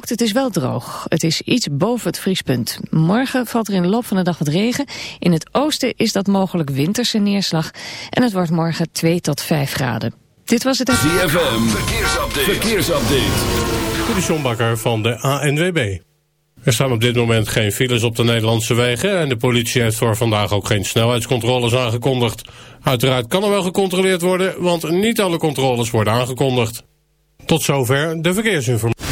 Het is wel droog. Het is iets boven het vriespunt. Morgen valt er in de loop van de dag wat regen. In het oosten is dat mogelijk winterse neerslag. En het wordt morgen 2 tot 5 graden. Dit was het... ZFM, verkeersupdate. verkeersupdate. De van de ANWB. Er staan op dit moment geen files op de Nederlandse wegen... en de politie heeft voor vandaag ook geen snelheidscontroles aangekondigd. Uiteraard kan er wel gecontroleerd worden... want niet alle controles worden aangekondigd. Tot zover de verkeersinformatie.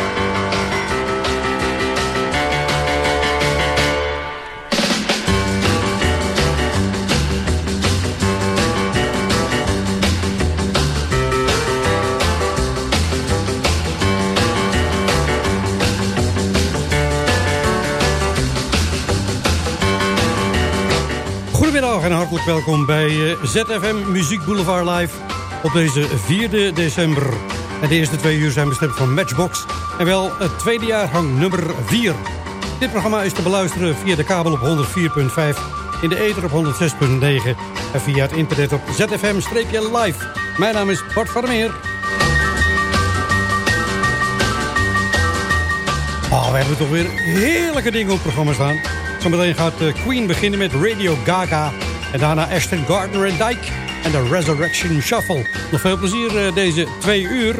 welkom bij eh, ZFM Muziek Boulevard Live op deze 4 december. En de eerste twee uur zijn bestemd van Matchbox en wel het tweede jaargang nummer 4. Dit programma is te beluisteren via de kabel op 104.5, in de ether op 106.9 en via het internet op ZFM-live. Mijn naam is Bart van der Meer. Oh, we hebben toch weer heerlijke dingen op het programma staan. Zometeen gaat eh, Queen beginnen met Radio Gaga. En daarna Ashton Gardner en Dyke. En de Resurrection Shuffle. Nog veel plezier eh, deze twee uur.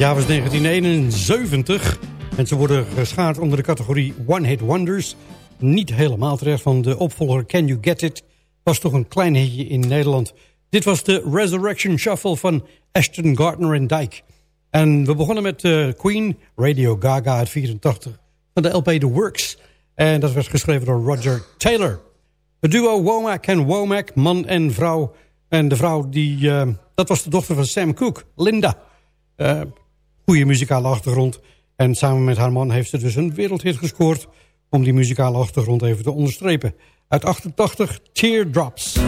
jaar was 1971. En ze worden geschaard onder de categorie One Hit Wonders. Niet helemaal terecht, van de opvolger Can You Get It... was toch een klein hitje in Nederland. Dit was de Resurrection Shuffle van Ashton Gardner en Dyke. En we begonnen met eh, Queen, Radio Gaga uit 84... van de LP The Works. En dat werd geschreven door Roger Taylor. Het duo Womack en Womack, man en vrouw... En de vrouw, die, eh, dat was de dochter van Sam Cooke, Linda. Eh, goede muzikale achtergrond. En samen met haar man heeft ze dus een wereldhit gescoord... om die muzikale achtergrond even te onderstrepen. Uit 88, Teardrops.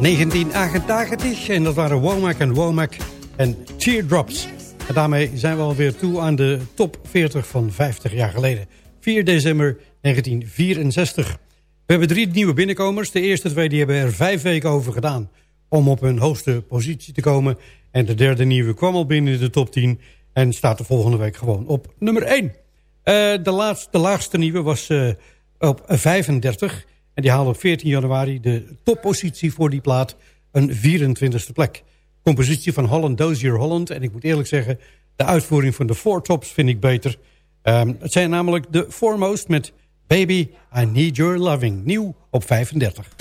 1988 en dat waren Womack en Womack en Teardrops. En daarmee zijn we alweer toe aan de top 40 van 50 jaar geleden. 4 december 1964. We hebben drie nieuwe binnenkomers. De eerste twee die hebben er vijf weken over gedaan om op hun hoogste positie te komen. En de derde nieuwe kwam al binnen in de top 10 en staat de volgende week gewoon op nummer 1. Eh, de, laatste, de laagste nieuwe was uh, op 35 en die haalde op 14 januari de toppositie voor die plaat een 24e plek. Compositie van Holland Dozier Holland. En ik moet eerlijk zeggen, de uitvoering van de Four Tops vind ik beter. Um, het zijn namelijk de Foremost met Baby, I Need Your Loving. Nieuw op 35.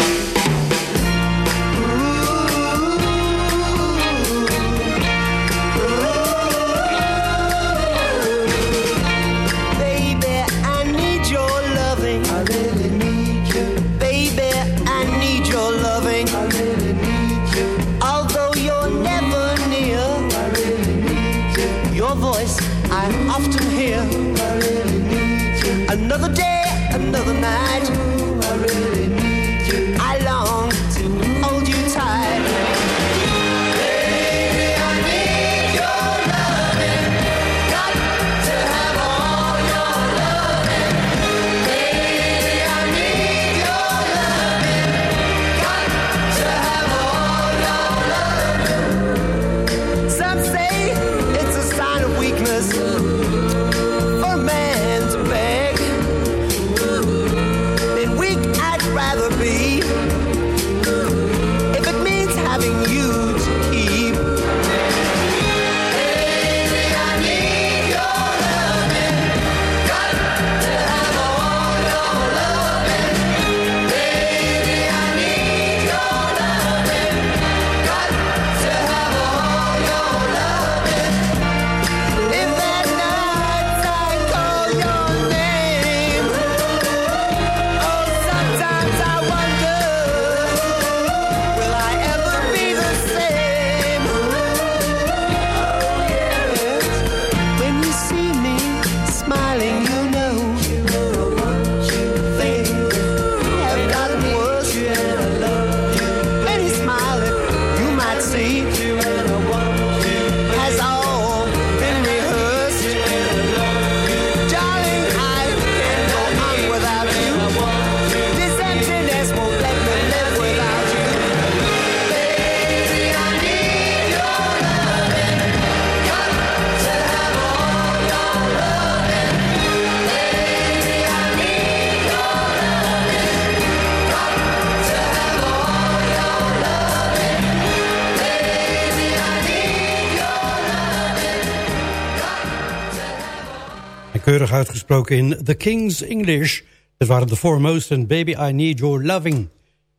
Uitgesproken in The King's English. Dat waren de Foremost en Baby I Need Your Loving.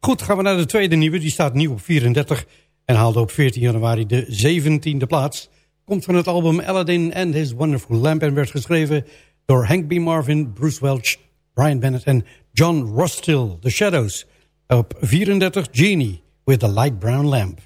Goed, gaan we naar de tweede nieuwe. Die staat nieuw op 34 en haalde op 14 januari de 17e plaats. Komt van het album Aladdin and His Wonderful Lamp... en werd geschreven door Hank B. Marvin, Bruce Welch, Brian Bennett en John Rostill. The Shadows. Op 34 Genie with the Light Brown Lamp.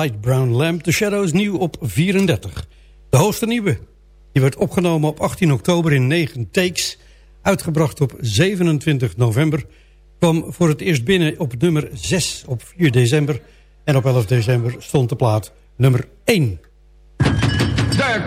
Light Brown Lamp. The Shadows nieuw op 34. De hoogste nieuwe. Die werd opgenomen op 18 oktober in 9 takes. Uitgebracht op 27 november. Kwam voor het eerst binnen op nummer 6 op 4 december. En op 11 december stond de plaat nummer 1. De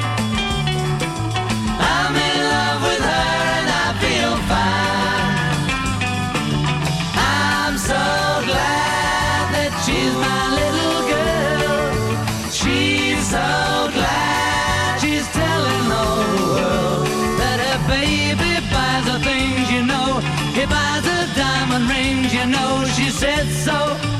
Said so.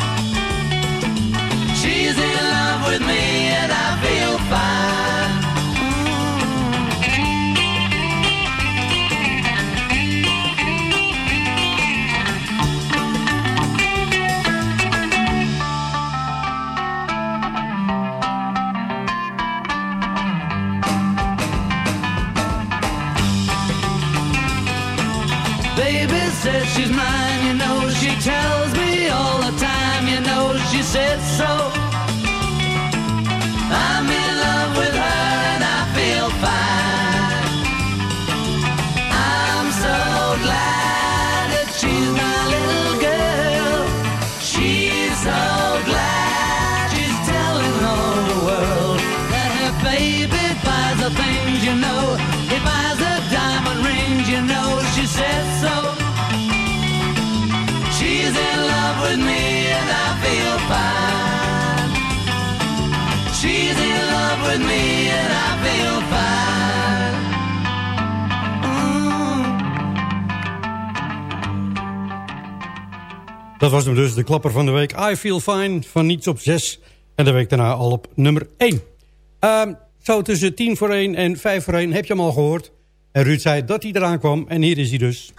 Dat was hem dus, de klapper van de week. I Feel Fine van niets op 6. En de week daarna al op nummer 1. Ehm, zo tussen 10 voor 1 en 5 voor 1 heb je hem al gehoord. En Ruud zei dat hij eraan kwam. En hier is hij dus.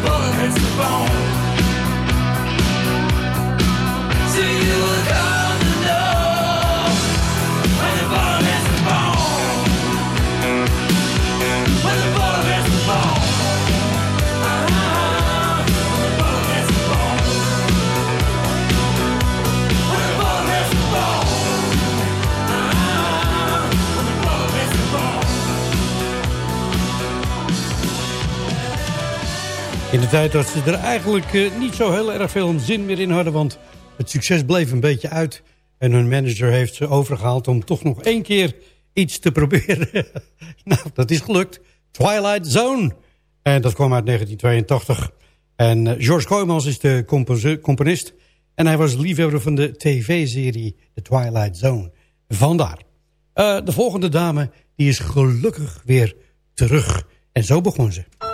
bullet hits the bone. tijd dat ze er eigenlijk eh, niet zo heel erg veel zin meer in hadden. Want het succes bleef een beetje uit. En hun manager heeft ze overgehaald om toch nog één keer iets te proberen. nou, dat is gelukt. Twilight Zone. En dat kwam uit 1982. En eh, George Koymans is de componist. En hij was liefhebber van de tv-serie The Twilight Zone. Vandaar. Eh, de volgende dame die is gelukkig weer terug. En zo begon ze.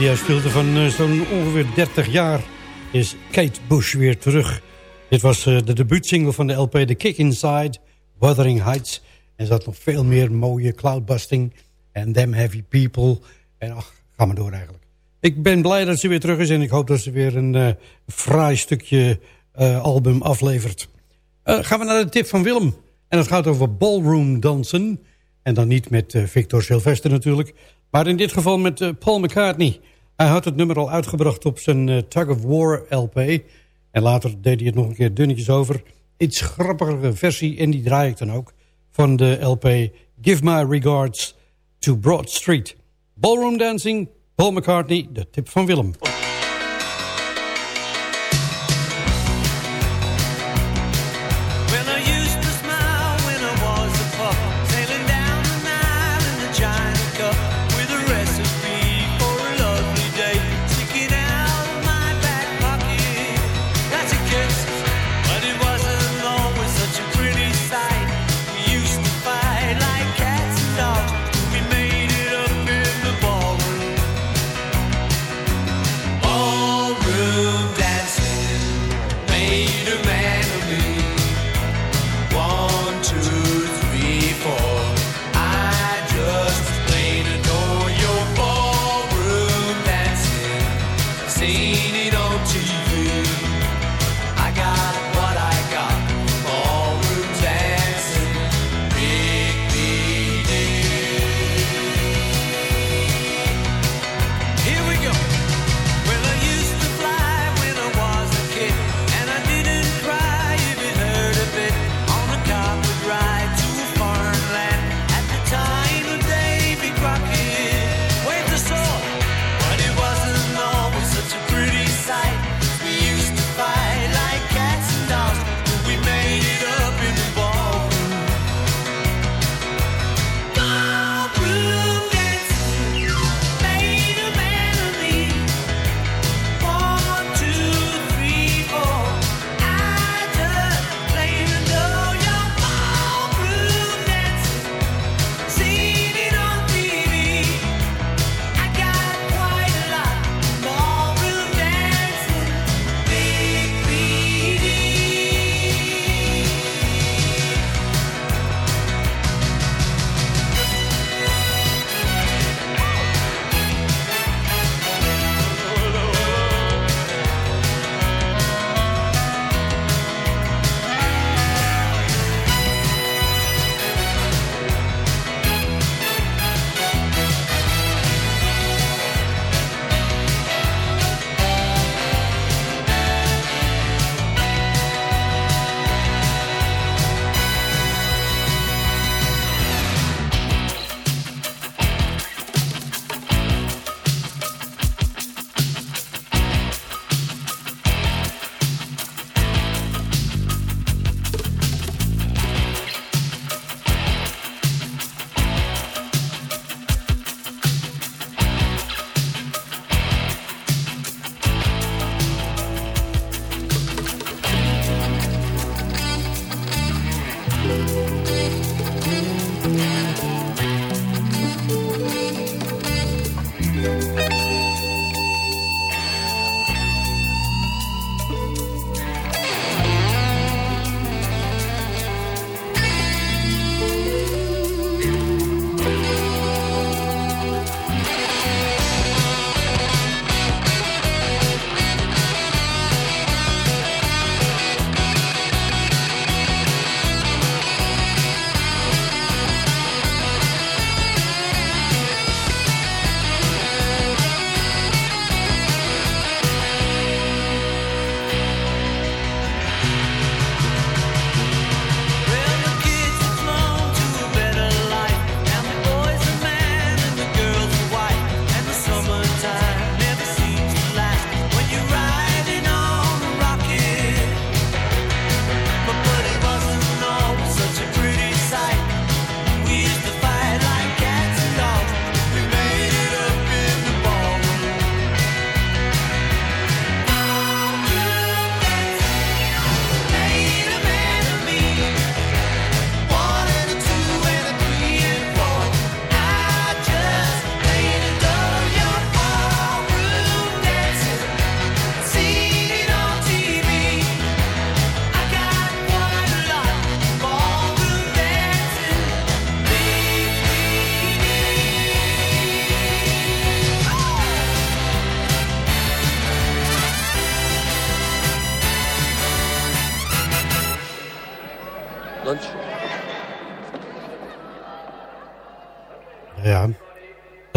mediaspeelte van eh, zo'n ongeveer 30 jaar is Kate Bush weer terug. Dit was eh, de debuutsingle van de LP The Kick Inside, Wuthering Heights. En zat nog veel meer mooie cloudbusting en Them Heavy People. En ach, ga maar door eigenlijk. Ik ben blij dat ze weer terug is en ik hoop dat ze weer een uh, fraai stukje album aflevert. Gaan we naar de tip van Willem. En dat gaat over ballroom dansen. En dan niet met Victor Sylvester natuurlijk, maar in dit geval met eh, Paul McCartney. Hij had het nummer al uitgebracht op zijn eh, Tug of War LP. En later deed hij het nog een keer dunnetjes over. Iets grappigere versie en die draai ik dan ook. Van de LP Give My Regards to Broad Street. Ballroom dancing, Paul McCartney, de tip van Willem.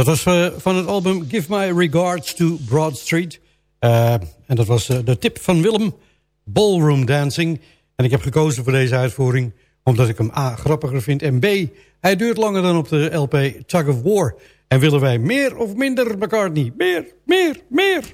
Dat was eh, van het album Give My Regards to Broad Street. Eh, en dat was eh, de tip van Willem, Ballroom Dancing. En ik heb gekozen voor deze uitvoering omdat ik hem A, grappiger vind... en B, hij duurt langer dan op de LP Tug of War. En willen wij meer of minder McCartney? Meer, meer, meer!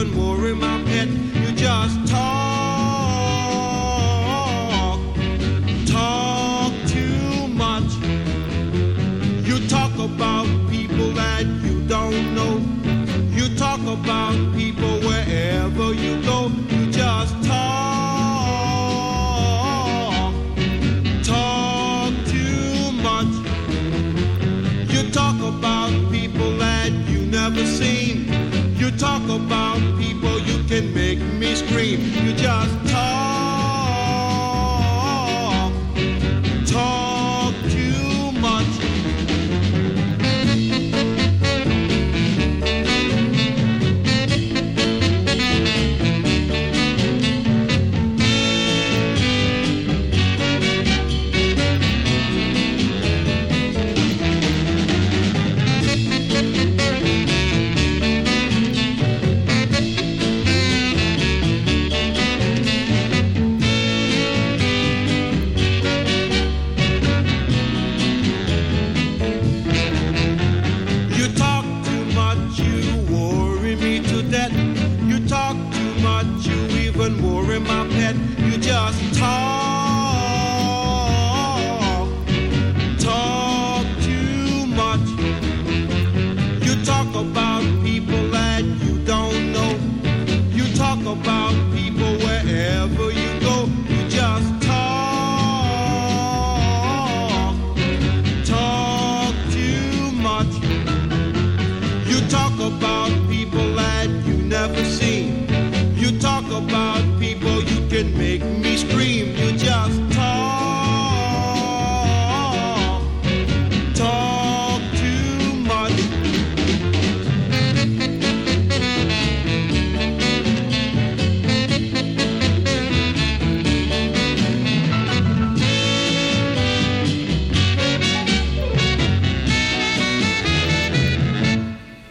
Even worry my pet. You just talk, talk too much. You talk about people that you don't know. You talk about people wherever you go. You just talk, talk too much. You talk about people that you never seen. You talk about You just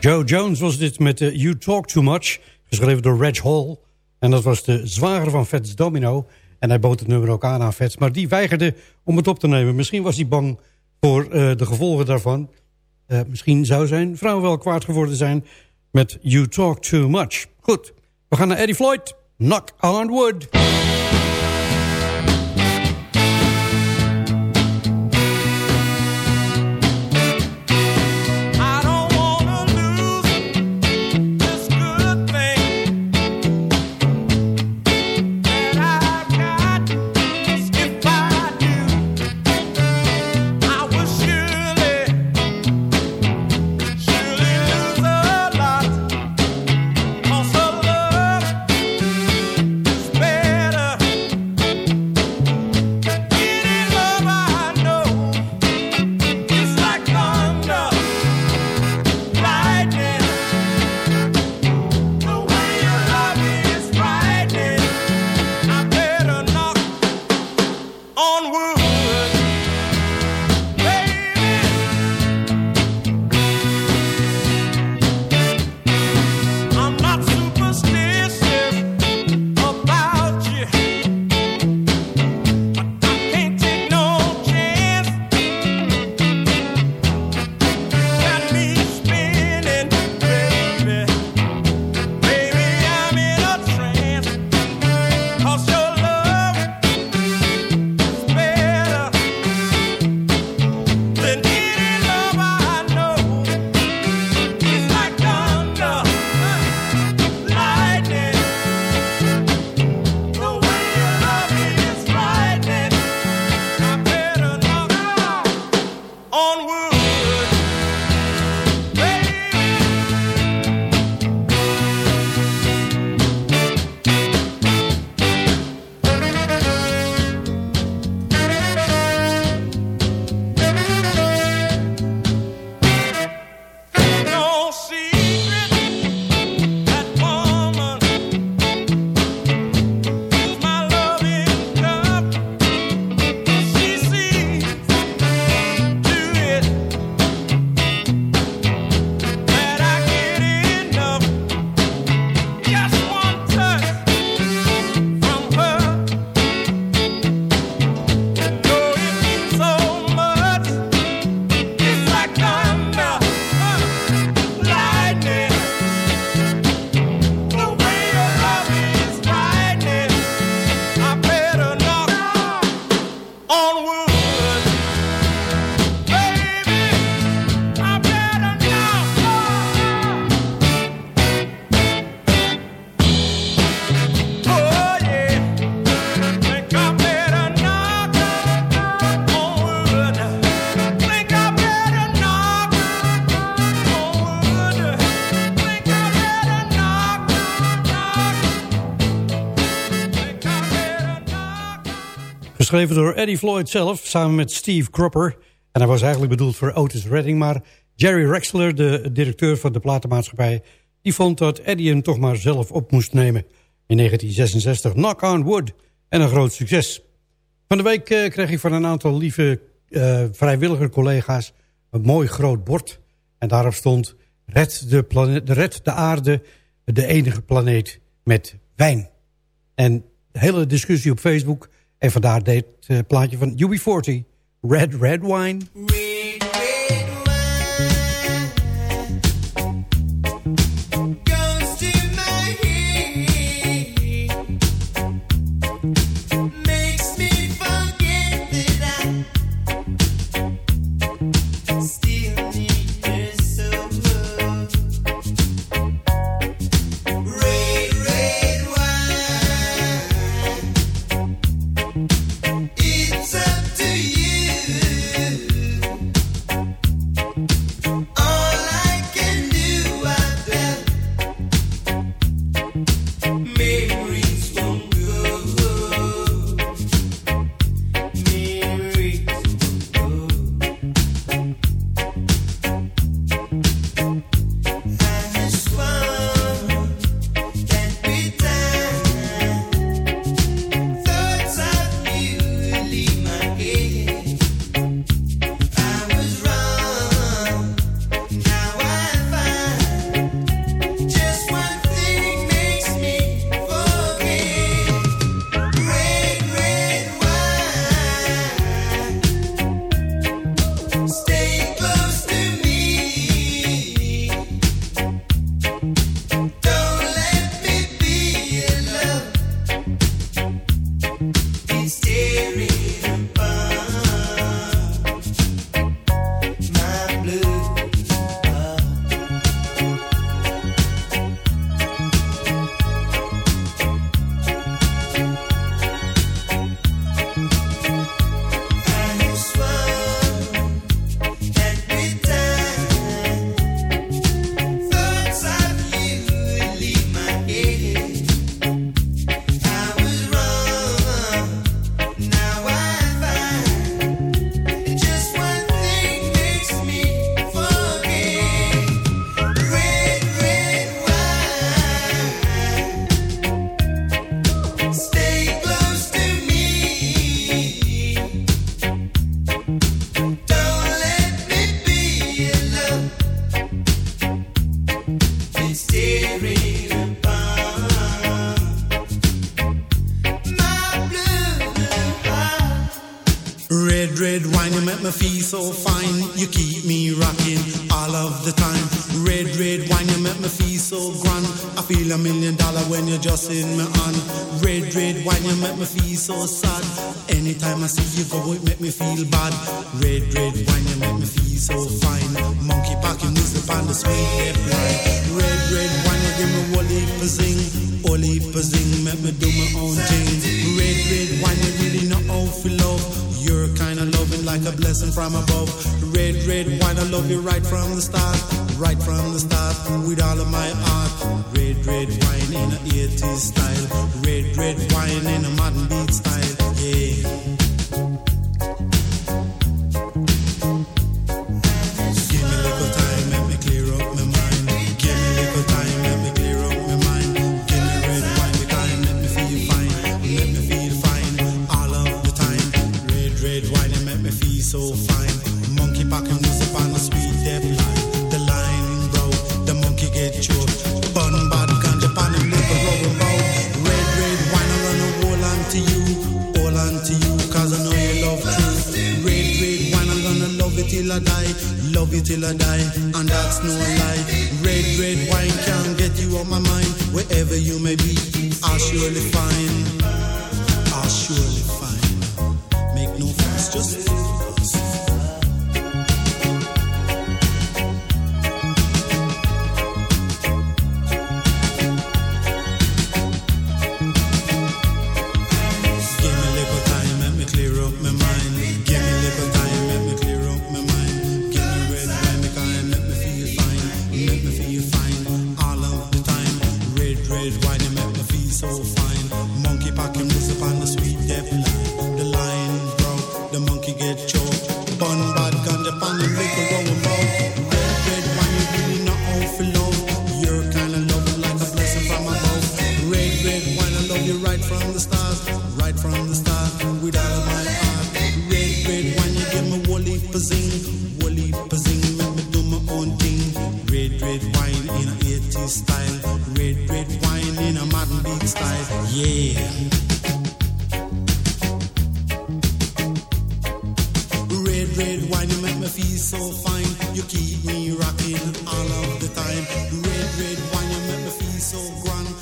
Joe Jones was dit met eh, You Talk Too Much, geschreven door Reg Hall. En dat was de zwager van Fats Domino. En hij bood het nummer ook aan aan Fats, maar die weigerde om het op te nemen. Misschien was hij bang voor eh, de gevolgen daarvan. Eh, misschien zou zijn vrouw wel kwaad geworden zijn met You Talk Too Much. Goed, we gaan naar Eddie Floyd. Knock on wood. Geschreven door Eddie Floyd zelf, samen met Steve Cropper. En hij was eigenlijk bedoeld voor Otis Redding... maar Jerry Rexler, de directeur van de platenmaatschappij... die vond dat Eddie hem toch maar zelf op moest nemen. In 1966 Knock on Wood en een groot succes. Van de week eh, kreeg ik van een aantal lieve eh, vrijwilliger collega's... een mooi groot bord. En daarop stond... Red de, planeet, red de aarde, de enige planeet met wijn. En de hele discussie op Facebook... En vandaar dit uh, plaatje van UB40. Red Red Wine. So fine. Monkey packing music on the sweet lip line. Red, red wine, you give me whole heap of zing. Whole heap of zing, make me do my own thing. Red, red wine, you really know how to love. You're kind of loving like a blessing from above. Red, red wine, I love you right from the start. Right from the start, with all of my heart. Red, red wine in a 80s style. Red, red wine in a modern beat style. Yeah. Love you till I die, and that's no lie. Red, red wine can't get you on my mind, wherever you may be, I'll surely find, I'll surely find. Make no fuss, just love you right from the start, right from the start, with all my heart. Red, red wine, you give me woolly pazing, woolly pazing, me do my own thing. Red, red wine in a 80s style, red, red wine in a modern beat style, yeah.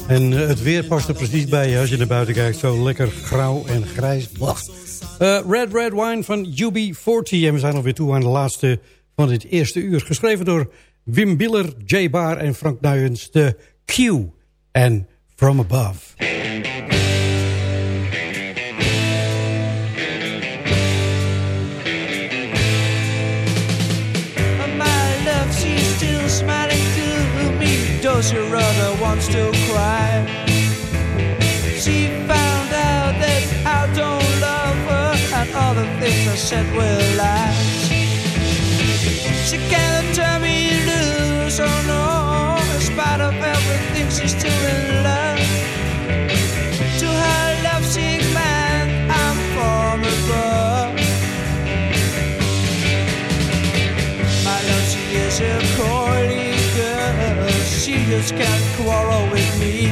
En eh, het weer past er precies bij als je naar buiten kijkt. Zo lekker grauw en grijs. Eh, Red Red Wine van UB40. En we zijn alweer toe aan de laatste van dit eerste uur. Geschreven door Wim Biller, Jay Baar en Frank Nuyens. De Q en From Above. Does your other wants to cry? She found out that I don't love her, and all the things I said were lies. She can't turn me loose, oh no. In spite of everything, she's still in love. To her lovesick man, I'm from above. My love, she is a. Just can't quarrel with me.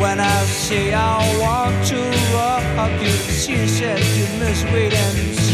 When I say I want to rock you, she said you must wait and see.